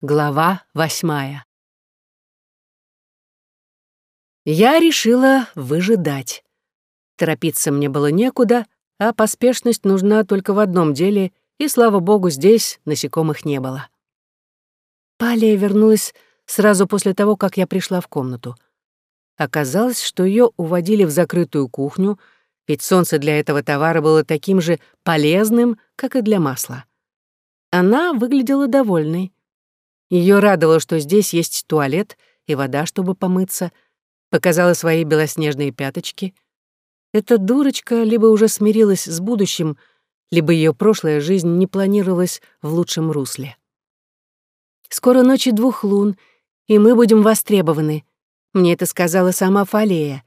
Глава восьмая. Я решила выжидать. Торопиться мне было некуда, а поспешность нужна только в одном деле, и, слава богу, здесь насекомых не было. Палия вернулась сразу после того, как я пришла в комнату. Оказалось, что ее уводили в закрытую кухню, ведь солнце для этого товара было таким же полезным, как и для масла. Она выглядела довольной. Ее радовало, что здесь есть туалет и вода, чтобы помыться. Показала свои белоснежные пяточки. Эта дурочка либо уже смирилась с будущим, либо ее прошлая жизнь не планировалась в лучшем русле. «Скоро ночи двух лун, и мы будем востребованы», мне это сказала сама Фалея.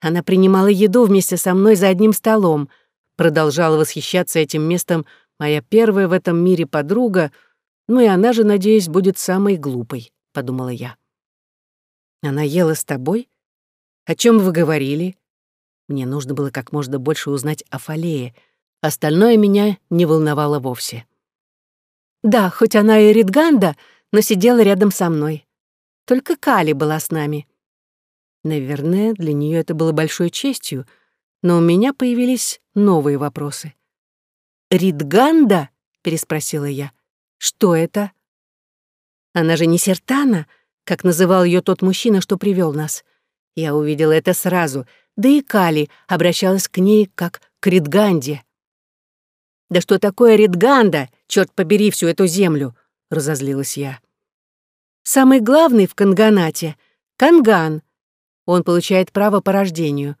Она принимала еду вместе со мной за одним столом, продолжала восхищаться этим местом моя первая в этом мире подруга — ну и она же, надеюсь, будет самой глупой, подумала я. Она ела с тобой? О чем вы говорили? Мне нужно было как можно больше узнать о Фалее. Остальное меня не волновало вовсе. Да, хоть она и Ридганда, но сидела рядом со мной. Только Кали была с нами. Наверное, для нее это было большой честью, но у меня появились новые вопросы. «Ридганда?» — переспросила я. Что это? Она же не Сертана, как называл ее тот мужчина, что привел нас. Я увидела это сразу, да и Кали обращалась к ней как к Ридганде. «Да что такое Ридганда, черт побери всю эту землю!» — разозлилась я. «Самый главный в Канганате — Канган. Он получает право по рождению.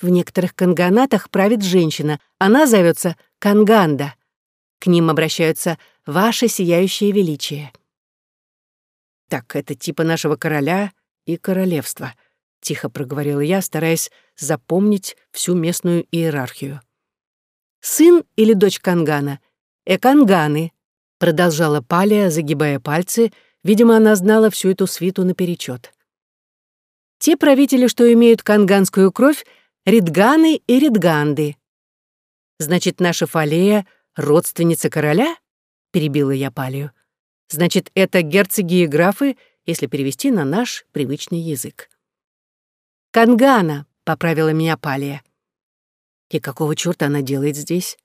В некоторых канганатах правит женщина, она зовется Канганда. К ним обращаются «Ваше сияющее величие». «Так, это типа нашего короля и королевства», — тихо проговорила я, стараясь запомнить всю местную иерархию. «Сын или дочь Кангана? Эканганы», — продолжала Палия, загибая пальцы, видимо, она знала всю эту свиту наперечет. «Те правители, что имеют канганскую кровь, — Ридганы и Ридганды. Значит, наша Фалея — «Родственница короля?» — перебила я Палию. «Значит, это герцоги и графы, если перевести на наш привычный язык». «Кангана», — поправила меня Палия. «И какого чёрта она делает здесь?»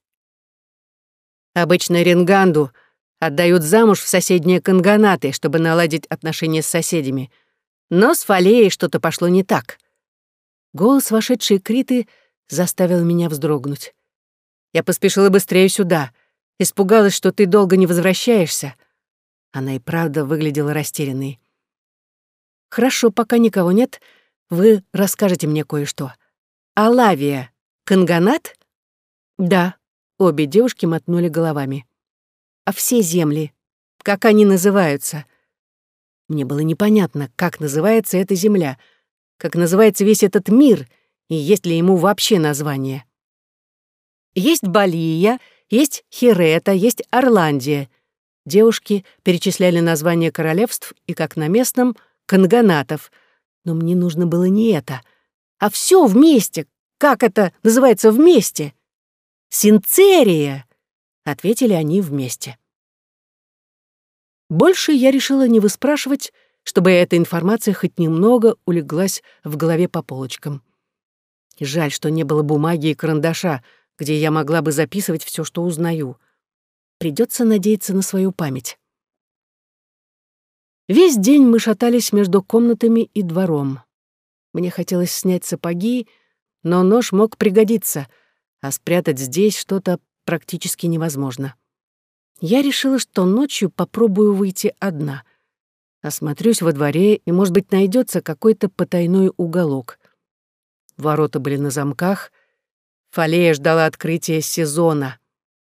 «Обычно Ренганду отдают замуж в соседние канганаты, чтобы наладить отношения с соседями. Но с Фалеей что-то пошло не так». Голос вошедшей Криты заставил меня вздрогнуть. Я поспешила быстрее сюда. Испугалась, что ты долго не возвращаешься. Она и правда выглядела растерянной. Хорошо, пока никого нет, вы расскажете мне кое-что. Алавия, Канганат? Да, обе девушки мотнули головами. А все земли, как они называются? Мне было непонятно, как называется эта земля, как называется весь этот мир, и есть ли ему вообще название. Есть Балия, есть Хирета, есть Орландия. Девушки перечисляли названия королевств и, как на местном, канганатов. Но мне нужно было не это, а все вместе. Как это называется вместе? Синцерия, ответили они вместе. Больше я решила не выспрашивать, чтобы эта информация хоть немного улеглась в голове по полочкам. Жаль, что не было бумаги и карандаша, где я могла бы записывать все, что узнаю. Придется надеяться на свою память. Весь день мы шатались между комнатами и двором. Мне хотелось снять сапоги, но нож мог пригодиться, а спрятать здесь что-то практически невозможно. Я решила, что ночью попробую выйти одна. Осмотрюсь во дворе, и, может быть, найдется какой-то потайной уголок. Ворота были на замках — Фалея ждала открытия сезона.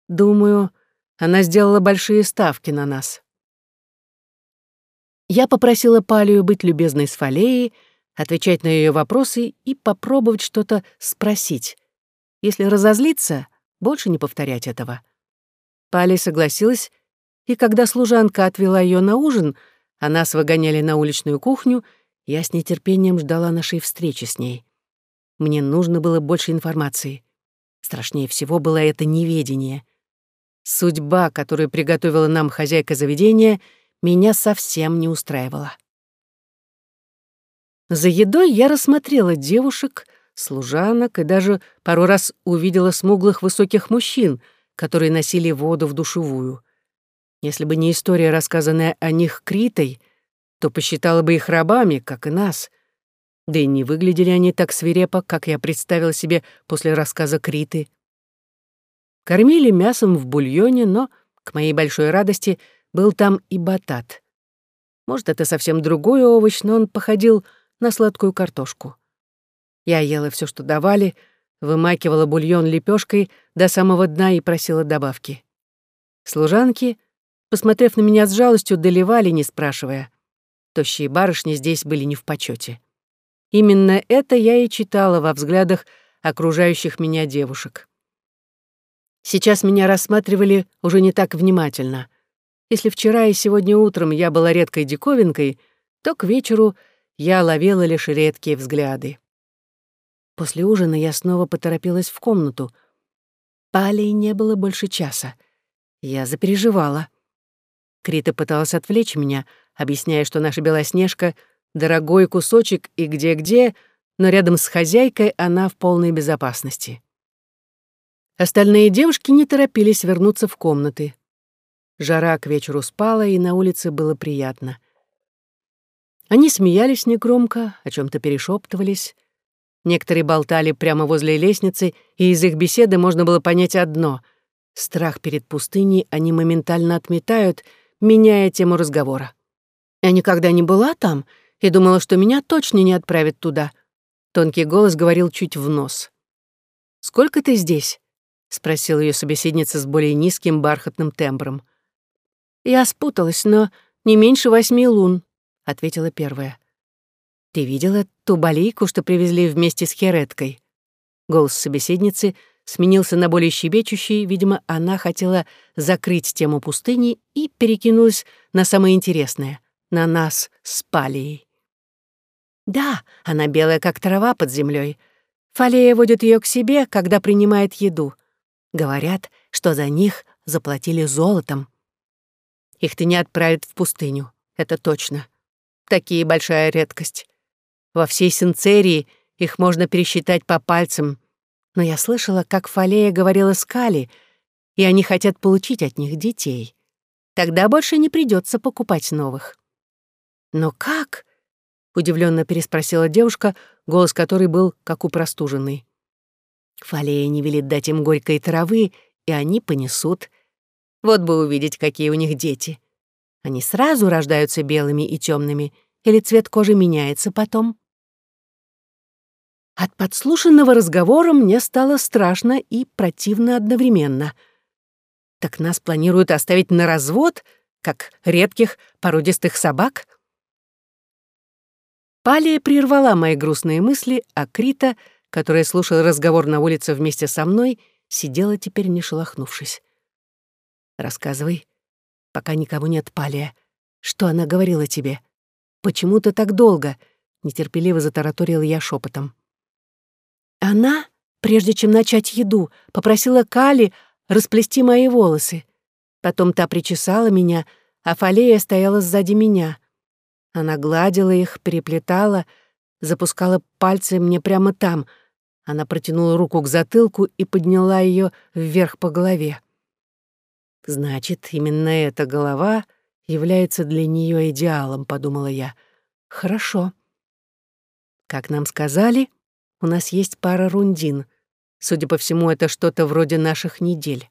Думаю, она сделала большие ставки на нас. Я попросила Палию быть любезной с Фалеей, отвечать на ее вопросы и попробовать что-то спросить. Если разозлиться, больше не повторять этого. Палия согласилась, и когда служанка отвела ее на ужин, а нас выгоняли на уличную кухню, я с нетерпением ждала нашей встречи с ней. Мне нужно было больше информации. Страшнее всего было это неведение. Судьба, которую приготовила нам хозяйка заведения, меня совсем не устраивала. За едой я рассмотрела девушек, служанок и даже пару раз увидела смуглых высоких мужчин, которые носили воду в душевую. Если бы не история, рассказанная о них Критой, то посчитала бы их рабами, как и нас. Да и не выглядели они так свирепо, как я представила себе после рассказа Криты. Кормили мясом в бульоне, но, к моей большой радости, был там и батат. Может, это совсем другой овощ, но он походил на сладкую картошку. Я ела все, что давали, вымакивала бульон лепешкой до самого дна и просила добавки. Служанки, посмотрев на меня с жалостью, доливали, не спрашивая. Тощие барышни здесь были не в почете. Именно это я и читала во взглядах окружающих меня девушек. Сейчас меня рассматривали уже не так внимательно. Если вчера и сегодня утром я была редкой диковинкой, то к вечеру я ловила лишь редкие взгляды. После ужина я снова поторопилась в комнату. Палей не было больше часа. Я запереживала. Крита пыталась отвлечь меня, объясняя, что наша Белоснежка — дорогой кусочек и где-где, но рядом с хозяйкой она в полной безопасности. Остальные девушки не торопились вернуться в комнаты. Жара к вечеру спала, и на улице было приятно. Они смеялись негромко, о чем то перешептывались. Некоторые болтали прямо возле лестницы, и из их беседы можно было понять одно — страх перед пустыней они моментально отметают, меняя тему разговора. «Я никогда не была там и думала, что меня точно не отправят туда», — тонкий голос говорил чуть в нос. «Сколько ты здесь?» — спросила ее собеседница с более низким бархатным тембром. «Я спуталась, но не меньше восьми лун», — ответила первая. «Ты видела ту балийку, что привезли вместе с Хереткой?» Голос собеседницы сменился на более щебечущий, видимо, она хотела закрыть тему пустыни и перекинулась на самое интересное — на нас с Палией. «Да, она белая, как трава под землей. Фалея водит ее к себе, когда принимает еду. Говорят, что за них заплатили золотом. Их ты не отправят в пустыню, это точно. Такие большая редкость. Во всей Синцерии их можно пересчитать по пальцам. Но я слышала, как Фалея говорила с Кали, и они хотят получить от них детей. Тогда больше не придется покупать новых. «Но как?» — удивленно переспросила девушка, голос которой был как у простуженной. Фалея не велит дать им горькой травы, и они понесут. Вот бы увидеть, какие у них дети. Они сразу рождаются белыми и темными, или цвет кожи меняется потом? От подслушанного разговора мне стало страшно и противно одновременно. Так нас планируют оставить на развод, как редких породистых собак? Палия прервала мои грустные мысли, а Крита, которая слушала разговор на улице вместе со мной, сидела теперь не шелохнувшись. «Рассказывай, пока никого нет, Палия. Что она говорила тебе? Почему ты так долго?» — нетерпеливо затараторила я шепотом. Она, прежде чем начать еду, попросила Кали расплести мои волосы. Потом та причесала меня, а Фалея стояла сзади меня. Она гладила их, переплетала, запускала пальцы мне прямо там. Она протянула руку к затылку и подняла ее вверх по голове. Значит, именно эта голова является для нее идеалом, подумала я. Хорошо. Как нам сказали, у нас есть пара рундин. Судя по всему, это что-то вроде наших недель.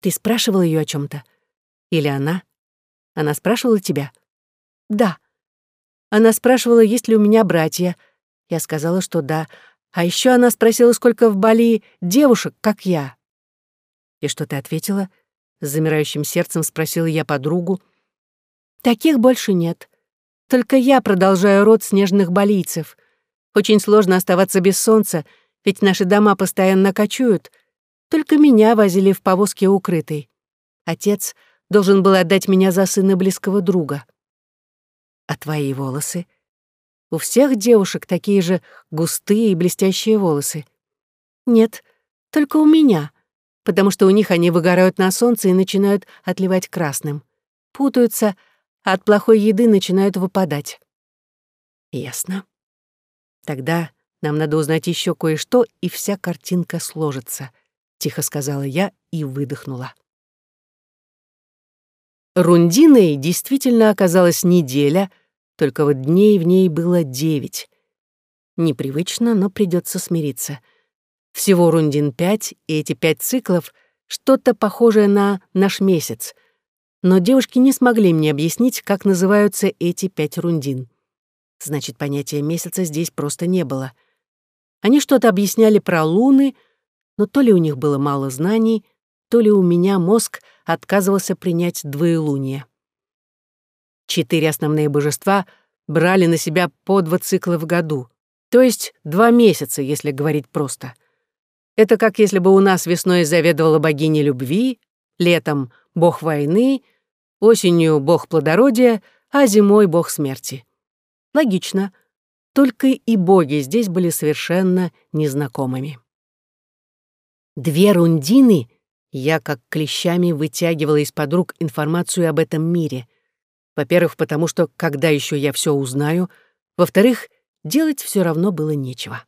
Ты спрашивал ее о чем то Или она? Она спрашивала тебя? Да. Она спрашивала, есть ли у меня братья. Я сказала, что да. А еще она спросила, сколько в Бали девушек, как я. И что ты ответила? С замирающим сердцем спросила я подругу. Таких больше нет. Только я продолжаю род снежных балийцев — очень сложно оставаться без солнца, ведь наши дома постоянно кочуют. Только меня возили в повозке укрытой. Отец должен был отдать меня за сына близкого друга. А твои волосы? У всех девушек такие же густые и блестящие волосы. Нет, только у меня, потому что у них они выгорают на солнце и начинают отливать красным. путаются, а от плохой еды начинают выпадать. Ясно. Тогда нам надо узнать еще кое-что, и вся картинка сложится, тихо сказала я и выдохнула. Рундиной действительно оказалась неделя, только вот дней в ней было девять. Непривычно, но придется смириться. Всего рундин пять, и эти пять циклов — что-то похожее на наш месяц. Но девушки не смогли мне объяснить, как называются эти пять рундин. Значит, понятия месяца здесь просто не было. Они что-то объясняли про луны, но то ли у них было мало знаний, то ли у меня мозг отказывался принять двоелуние. Четыре основные божества брали на себя по два цикла в году, то есть два месяца, если говорить просто. Это как если бы у нас весной заведовала богиня любви, летом — бог войны, осенью — бог плодородия, а зимой — бог смерти. Логично. Только и боги здесь были совершенно незнакомыми. Две рундины я как клещами вытягивала из-под рук информацию об этом мире. Во-первых, потому что когда еще я все узнаю, во-вторых, делать все равно было нечего.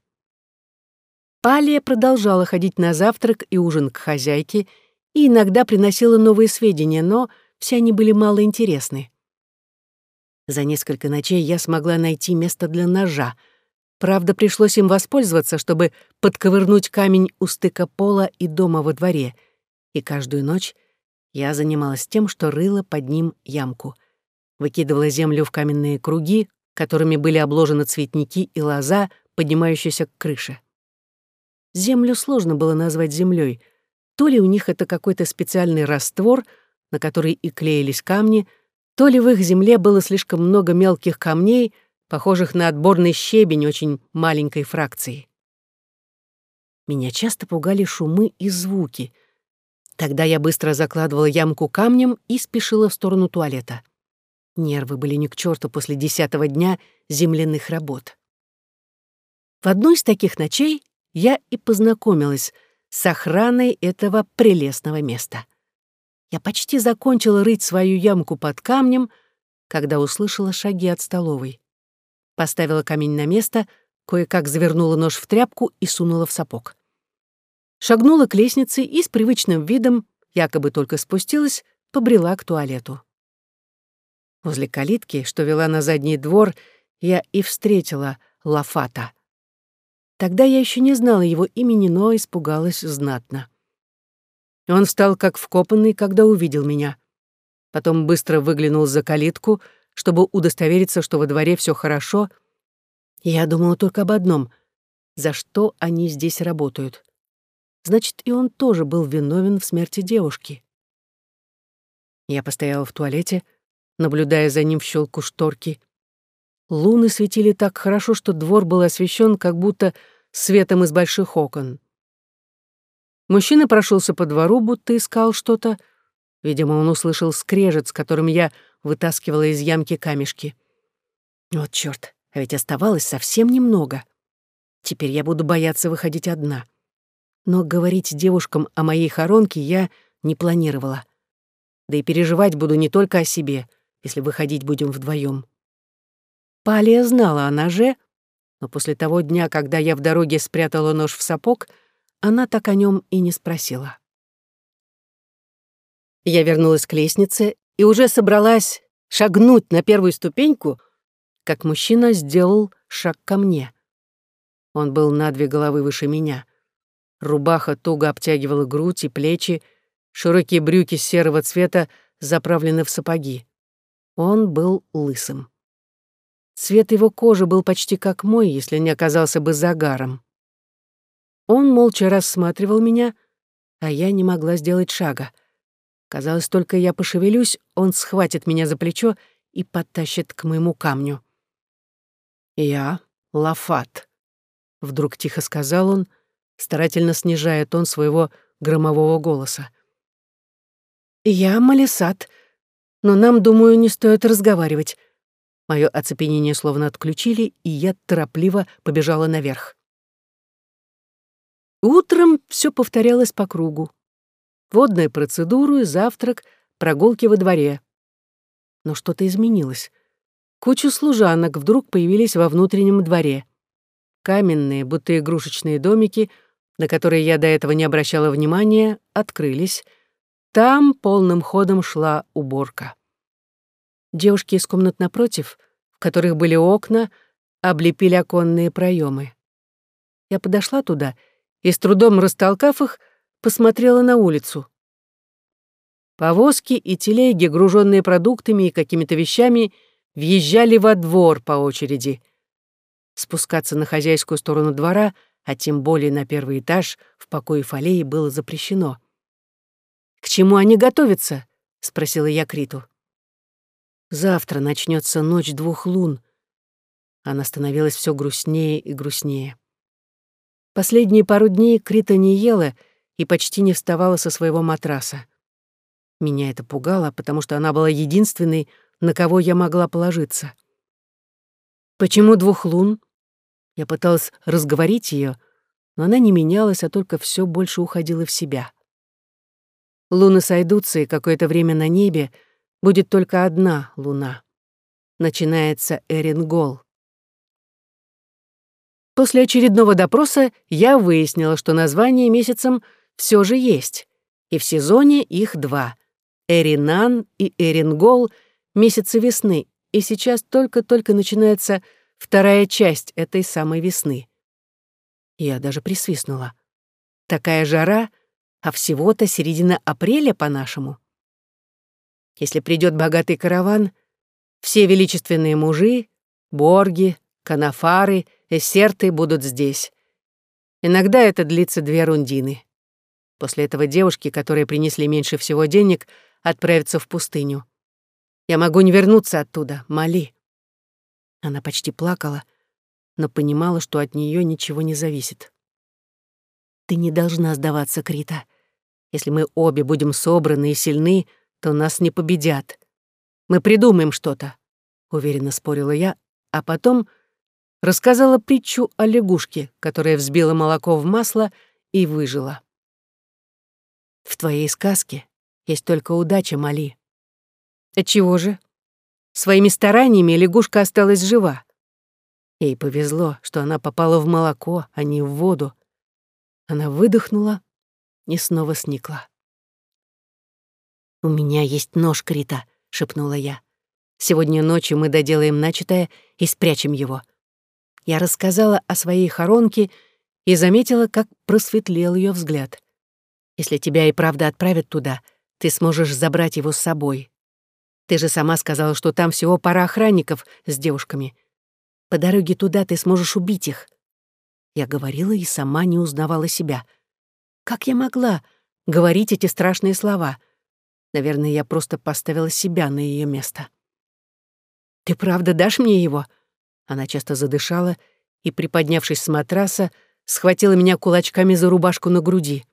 Палия продолжала ходить на завтрак и ужин к хозяйке и иногда приносила новые сведения, но все они были малоинтересны. За несколько ночей я смогла найти место для ножа. Правда, пришлось им воспользоваться, чтобы подковырнуть камень у стыка пола и дома во дворе. И каждую ночь я занималась тем, что рыла под ним ямку. Выкидывала землю в каменные круги, которыми были обложены цветники и лоза, поднимающиеся к крыше. Землю сложно было назвать землей. То ли у них это какой-то специальный раствор, на который и клеились камни — то ли в их земле было слишком много мелких камней, похожих на отборный щебень очень маленькой фракции. Меня часто пугали шумы и звуки. Тогда я быстро закладывала ямку камнем и спешила в сторону туалета. Нервы были ни к черту после десятого дня земляных работ. В одной из таких ночей я и познакомилась с охраной этого прелестного места. Я почти закончила рыть свою ямку под камнем, когда услышала шаги от столовой. Поставила камень на место, кое-как завернула нож в тряпку и сунула в сапог. Шагнула к лестнице и с привычным видом, якобы только спустилась, побрела к туалету. Возле калитки, что вела на задний двор, я и встретила Лафата. Тогда я еще не знала его имени, но испугалась знатно. Он встал как вкопанный, когда увидел меня. Потом быстро выглянул за калитку, чтобы удостовериться, что во дворе все хорошо. я думала только об одном — за что они здесь работают. Значит, и он тоже был виновен в смерти девушки. Я постояла в туалете, наблюдая за ним в щелку шторки. Луны светили так хорошо, что двор был освещен как будто светом из больших окон. Мужчина прошелся по двору, будто искал что-то. Видимо, он услышал скрежет, с которым я вытаскивала из ямки камешки. Вот чёрт, а ведь оставалось совсем немного. Теперь я буду бояться выходить одна. Но говорить девушкам о моей хоронке я не планировала. Да и переживать буду не только о себе, если выходить будем вдвоем. Палия знала о ноже, но после того дня, когда я в дороге спрятала нож в сапог — она так о нем и не спросила. Я вернулась к лестнице и уже собралась шагнуть на первую ступеньку, как мужчина сделал шаг ко мне. Он был на две головы выше меня. Рубаха туго обтягивала грудь и плечи, широкие брюки серого цвета заправлены в сапоги. Он был лысым. Цвет его кожи был почти как мой, если не оказался бы загаром. Он молча рассматривал меня, а я не могла сделать шага. Казалось, только я пошевелюсь, он схватит меня за плечо и подтащит к моему камню. «Я — Лафат», — вдруг тихо сказал он, старательно снижая тон своего громового голоса. «Я Малисат, но нам, думаю, не стоит разговаривать». Моё оцепенение словно отключили, и я торопливо побежала наверх. Утром все повторялось по кругу. Водная процедура, завтрак, прогулки во дворе. Но что-то изменилось. Кучу служанок вдруг появились во внутреннем дворе. Каменные, будто игрушечные домики, на которые я до этого не обращала внимания, открылись. Там полным ходом шла уборка. Девушки из комнат напротив, в которых были окна, облепили оконные проемы. Я подошла туда и, с трудом растолкав их, посмотрела на улицу. Повозки и телеги, груженные продуктами и какими-то вещами, въезжали во двор по очереди. Спускаться на хозяйскую сторону двора, а тем более на первый этаж, в покое Фалеи, было запрещено. «К чему они готовятся?» — спросила я Криту. «Завтра начнется ночь двух лун». Она становилась все грустнее и грустнее. Последние пару дней Крита не ела и почти не вставала со своего матраса. Меня это пугало, потому что она была единственной, на кого я могла положиться. «Почему двух лун?» Я пыталась разговорить ее, но она не менялась, а только все больше уходила в себя. Луны сойдутся, и какое-то время на небе будет только одна луна. Начинается Эрингол. После очередного допроса я выяснила, что название месяцем все же есть, и в сезоне их два Эринан и Эрингол — месяцы весны, и сейчас только-только начинается вторая часть этой самой весны. Я даже присвистнула. Такая жара, а всего-то середина апреля по-нашему. Если придет богатый караван, все величественные мужи, борги, канафары, эсерты будут здесь. Иногда это длится две рундины. После этого девушки, которые принесли меньше всего денег, отправиться в пустыню. Я могу не вернуться оттуда, моли. Она почти плакала, но понимала, что от нее ничего не зависит. Ты не должна сдаваться, Крита. Если мы обе будем собраны и сильны, то нас не победят. Мы придумаем что-то, уверенно спорила я, а потом рассказала притчу о лягушке, которая взбила молоко в масло и выжила. В твоей сказке есть только удача, Мали. Отчего же? Своими стараниями лягушка осталась жива. Ей повезло, что она попала в молоко, а не в воду. Она выдохнула и снова сникла. «У меня есть нож, Крита», — шепнула я. «Сегодня ночью мы доделаем начатое и спрячем его». Я рассказала о своей хоронке и заметила, как просветлел ее взгляд. «Если тебя и правда отправят туда, ты сможешь забрать его с собой. Ты же сама сказала, что там всего пара охранников с девушками. По дороге туда ты сможешь убить их. Я говорила и сама не узнавала себя. Как я могла говорить эти страшные слова? Наверное, я просто поставила себя на ее место. «Ты правда дашь мне его?» Она часто задышала и, приподнявшись с матраса, схватила меня кулачками за рубашку на груди.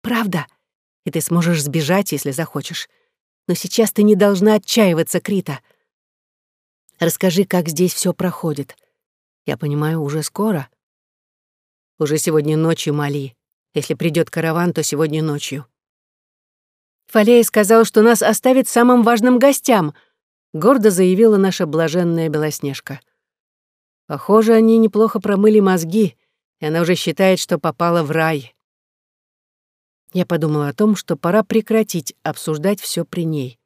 «Правда?» и ты сможешь сбежать, если захочешь. Но сейчас ты не должна отчаиваться, Крита. Расскажи, как здесь все проходит. Я понимаю, уже скоро. Уже сегодня ночью, Мали. Если придет караван, то сегодня ночью. Фалея сказал, что нас оставит самым важным гостям, гордо заявила наша блаженная Белоснежка. Похоже, они неплохо промыли мозги, и она уже считает, что попала в рай. Я подумала о том, что пора прекратить обсуждать все при ней.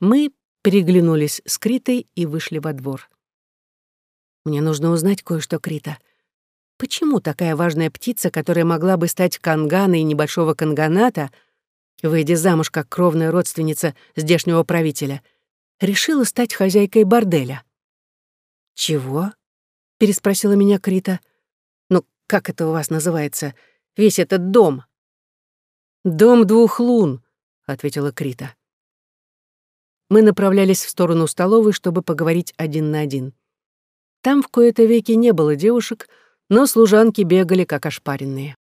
Мы переглянулись с Критой и вышли во двор. Мне нужно узнать кое-что, Крита. Почему такая важная птица, которая могла бы стать канганой небольшого канганата, выйдя замуж как кровная родственница здешнего правителя, решила стать хозяйкой борделя? «Чего?» — переспросила меня Крита. «Ну, как это у вас называется? Весь этот дом?» «Дом двух лун», — ответила Крита. Мы направлялись в сторону столовой, чтобы поговорить один на один. Там в кои-то веки не было девушек, но служанки бегали, как ошпаренные.